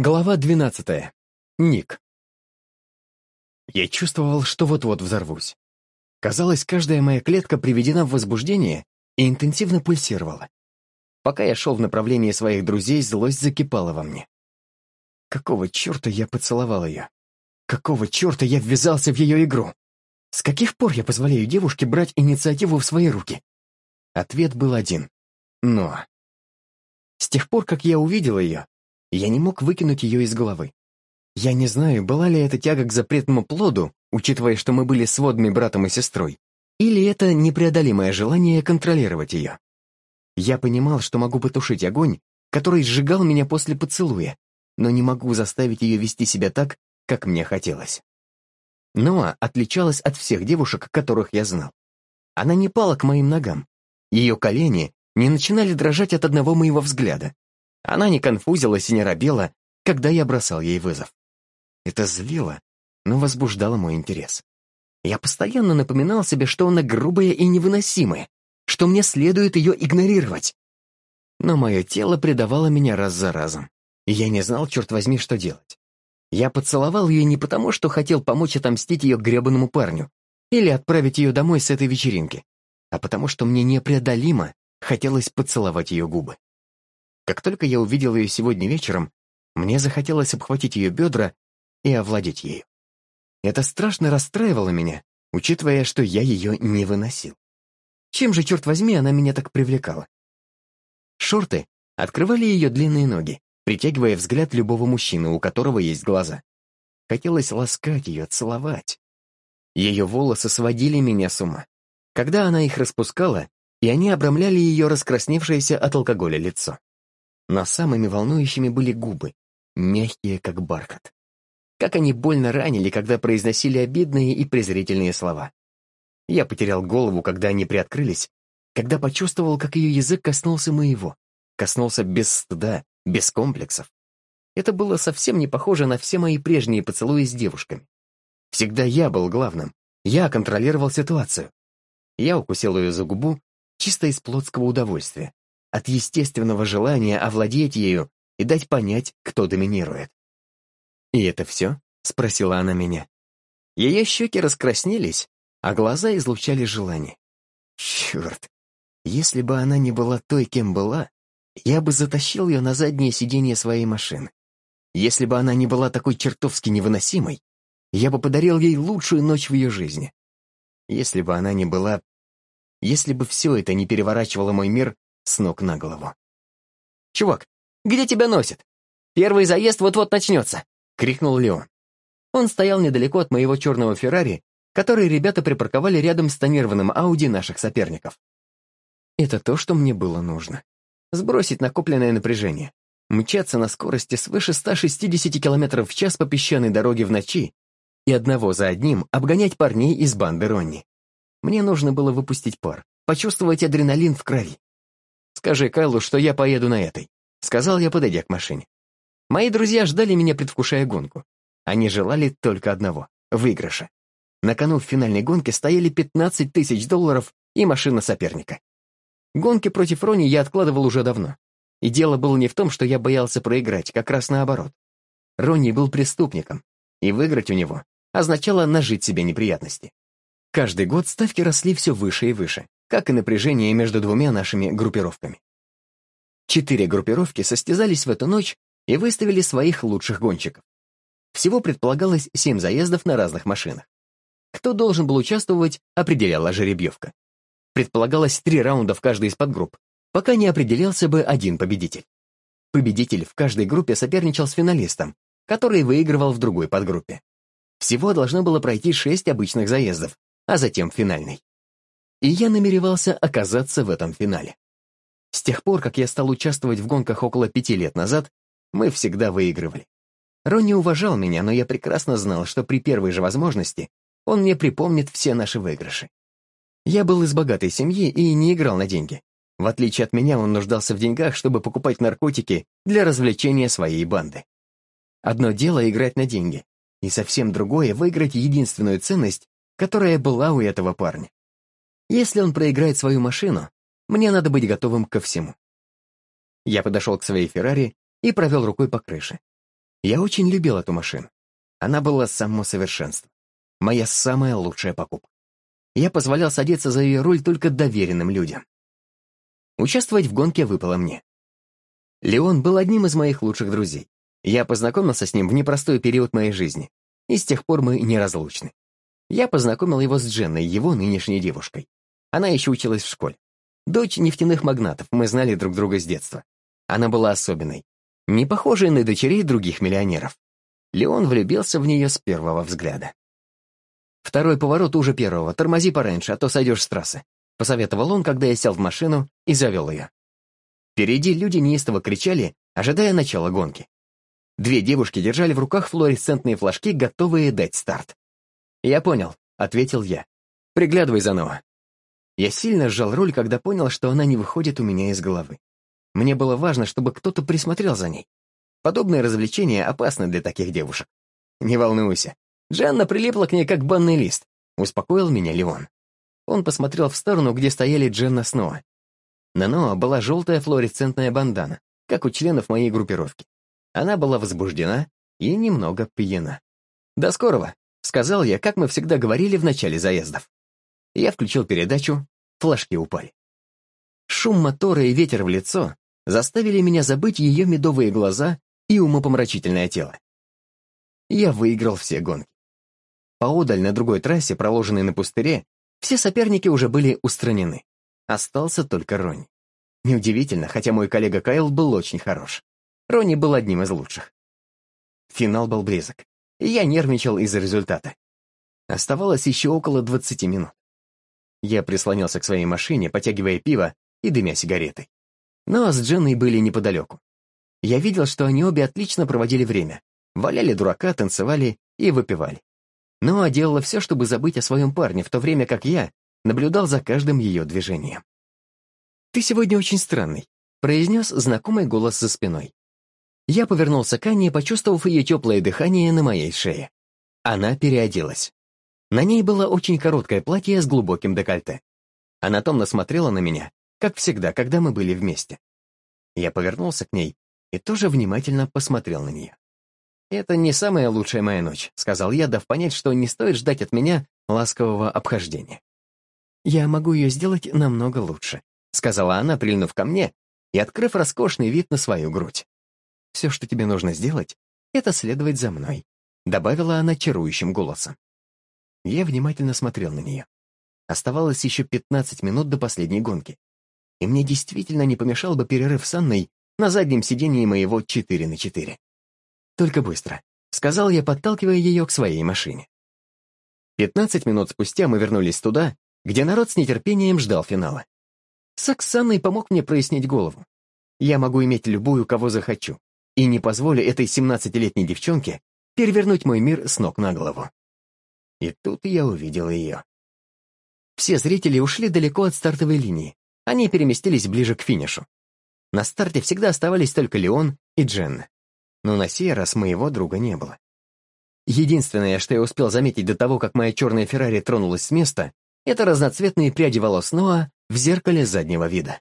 Глава 12. Ник. Я чувствовал, что вот-вот взорвусь. Казалось, каждая моя клетка приведена в возбуждение и интенсивно пульсировала. Пока я шел в направлении своих друзей, злость закипала во мне. Какого черта я поцеловал ее? Какого черта я ввязался в ее игру? С каких пор я позволяю девушке брать инициативу в свои руки? Ответ был один. Но. С тех пор, как я увидел ее, я не мог выкинуть ее из головы. Я не знаю, была ли это тяга к запретному плоду, учитывая, что мы были сводными братом и сестрой, или это непреодолимое желание контролировать ее. Я понимал, что могу потушить огонь, который сжигал меня после поцелуя, но не могу заставить ее вести себя так, как мне хотелось. Ноа отличалась от всех девушек, которых я знал. Она не пала к моим ногам. Ее колени не начинали дрожать от одного моего взгляда. Она не конфузилась и не робела, когда я бросал ей вызов. Это злило, но возбуждало мой интерес. Я постоянно напоминал себе, что она грубая и невыносимая, что мне следует ее игнорировать. Но мое тело предавало меня раз за разом, и я не знал, черт возьми, что делать. Я поцеловал ее не потому, что хотел помочь отомстить ее гребаному парню или отправить ее домой с этой вечеринки, а потому что мне непреодолимо хотелось поцеловать ее губы. Как только я увидел ее сегодня вечером, мне захотелось обхватить ее бедра и овладеть ею. Это страшно расстраивало меня, учитывая, что я ее не выносил. Чем же, черт возьми, она меня так привлекала? Шорты открывали ее длинные ноги, притягивая взгляд любого мужчины, у которого есть глаза. Хотелось ласкать ее, целовать. Ее волосы сводили меня с ума. Когда она их распускала, и они обрамляли ее раскрасневшееся от алкоголя лицо но самыми волнующими были губы, мягкие, как бархат. Как они больно ранили, когда произносили обидные и презрительные слова. Я потерял голову, когда они приоткрылись, когда почувствовал, как ее язык коснулся моего, коснулся без стыда, без комплексов. Это было совсем не похоже на все мои прежние поцелуи с девушками. Всегда я был главным, я контролировал ситуацию. Я укусил ее за губу чисто из плотского удовольствия, от естественного желания овладеть ею и дать понять, кто доминирует. «И это все?» — спросила она меня. Ее щеки раскраснелись, а глаза излучали желание. Черт, если бы она не была той, кем была, я бы затащил ее на заднее сиденье своей машины. Если бы она не была такой чертовски невыносимой, я бы подарил ей лучшую ночь в ее жизни. Если бы она не была... Если бы все это не переворачивало мой мир с ног на голову. «Чувак, где тебя носит? Первый заезд вот-вот начнется!» — крикнул Леон. Он стоял недалеко от моего черного Феррари, который ребята припарковали рядом с тонированным Ауди наших соперников. Это то, что мне было нужно. Сбросить накопленное напряжение, мчаться на скорости свыше 160 км в час по песчаной дороге в ночи и одного за одним обгонять парней из банды Ронни. Мне нужно было выпустить пар, почувствовать адреналин в крови. «Скажи Кайлу, что я поеду на этой», — сказал я, подойдя к машине. Мои друзья ждали меня, предвкушая гонку. Они желали только одного — выигрыша. На кону в финальной гонке стояли 15 тысяч долларов и машина соперника. Гонки против Рони я откладывал уже давно. И дело было не в том, что я боялся проиграть, как раз наоборот. Ронни был преступником, и выиграть у него означало нажить себе неприятности. Каждый год ставки росли все выше и выше как и напряжение между двумя нашими группировками. Четыре группировки состязались в эту ночь и выставили своих лучших гонщиков. Всего предполагалось семь заездов на разных машинах. Кто должен был участвовать, определяла жеребьевка. Предполагалось три раунда в каждой из подгрупп, пока не определялся бы один победитель. Победитель в каждой группе соперничал с финалистом, который выигрывал в другой подгруппе. Всего должно было пройти шесть обычных заездов, а затем финальный и я намеревался оказаться в этом финале. С тех пор, как я стал участвовать в гонках около пяти лет назад, мы всегда выигрывали. Ронни уважал меня, но я прекрасно знал, что при первой же возможности он мне припомнит все наши выигрыши. Я был из богатой семьи и не играл на деньги. В отличие от меня, он нуждался в деньгах, чтобы покупать наркотики для развлечения своей банды. Одно дело играть на деньги, и совсем другое — выиграть единственную ценность, которая была у этого парня. Если он проиграет свою машину, мне надо быть готовым ко всему. Я подошел к своей Феррари и провел рукой по крыше. Я очень любил эту машину. Она была само совершенство. Моя самая лучшая покупка. Я позволял садиться за ее руль только доверенным людям. Участвовать в гонке выпало мне. Леон был одним из моих лучших друзей. Я познакомился с ним в непростой период моей жизни, и с тех пор мы неразлучны. Я познакомил его с Дженной, его нынешней девушкой. Она еще училась в школе. Дочь нефтяных магнатов, мы знали друг друга с детства. Она была особенной, не похожей на дочерей других миллионеров. Леон влюбился в нее с первого взгляда. «Второй поворот уже первого, тормози пораньше, а то сойдешь с трассы», посоветовал он, когда я сел в машину и завел ее. Впереди люди неистово кричали, ожидая начала гонки. Две девушки держали в руках флуоресцентные флажки, готовые дать старт. «Я понял», — ответил я. «Приглядывай за Ноа». Я сильно сжал руль, когда понял, что она не выходит у меня из головы. Мне было важно, чтобы кто-то присмотрел за ней. Подобные развлечения опасны для таких девушек. «Не волнуйся. Джанна прилипла к ней, как банный лист», — успокоил меня Леон. Он посмотрел в сторону, где стояли Дженна с Ноа. На Ноа была желтая флуоресцентная бандана, как у членов моей группировки. Она была возбуждена и немного пьяна. «До скорого», — сказал я, как мы всегда говорили в начале заездов. Я включил передачу, флажки упали. Шум мотора и ветер в лицо заставили меня забыть ее медовые глаза и умопомрачительное тело. Я выиграл все гонки. Поодаль на другой трассе, проложенной на пустыре, все соперники уже были устранены. Остался только Ронни. Неудивительно, хотя мой коллега Кайл был очень хорош. Ронни был одним из лучших. Финал был близок, я нервничал из-за результата. Оставалось еще около 20 минут. Я прислонился к своей машине, потягивая пиво и дымя сигаретой. Но с Дженной были неподалеку. Я видел, что они обе отлично проводили время. Валяли дурака, танцевали и выпивали. Ноа делала все, чтобы забыть о своем парне, в то время как я наблюдал за каждым ее движением. «Ты сегодня очень странный», — произнес знакомый голос за спиной. Я повернулся к Анне, почувствовав ее теплое дыхание на моей шее. Она переоделась. На ней было очень короткое платье с глубоким декольте. Она томно смотрела на меня, как всегда, когда мы были вместе. Я повернулся к ней и тоже внимательно посмотрел на нее. «Это не самая лучшая моя ночь», — сказал я, дав понять, что не стоит ждать от меня ласкового обхождения. «Я могу ее сделать намного лучше», — сказала она, прильнув ко мне и открыв роскошный вид на свою грудь. «Все, что тебе нужно сделать, это следовать за мной», — добавила она чарующим голосом. Я внимательно смотрел на нее. Оставалось еще 15 минут до последней гонки. И мне действительно не помешал бы перерыв с Анной на заднем сидении моего 4 на 4. Только быстро, сказал я, подталкивая ее к своей машине. 15 минут спустя мы вернулись туда, где народ с нетерпением ждал финала. Секс с Анной помог мне прояснить голову. Я могу иметь любую, кого захочу, и не позволю этой 17-летней девчонке перевернуть мой мир с ног на голову. И тут я увидел ее. Все зрители ушли далеко от стартовой линии. Они переместились ближе к финишу. На старте всегда оставались только Леон и Дженна. Но на сей раз моего друга не было. Единственное, что я успел заметить до того, как моя черная Феррари тронулась с места, это разноцветные пряди волос Ноа в зеркале заднего вида.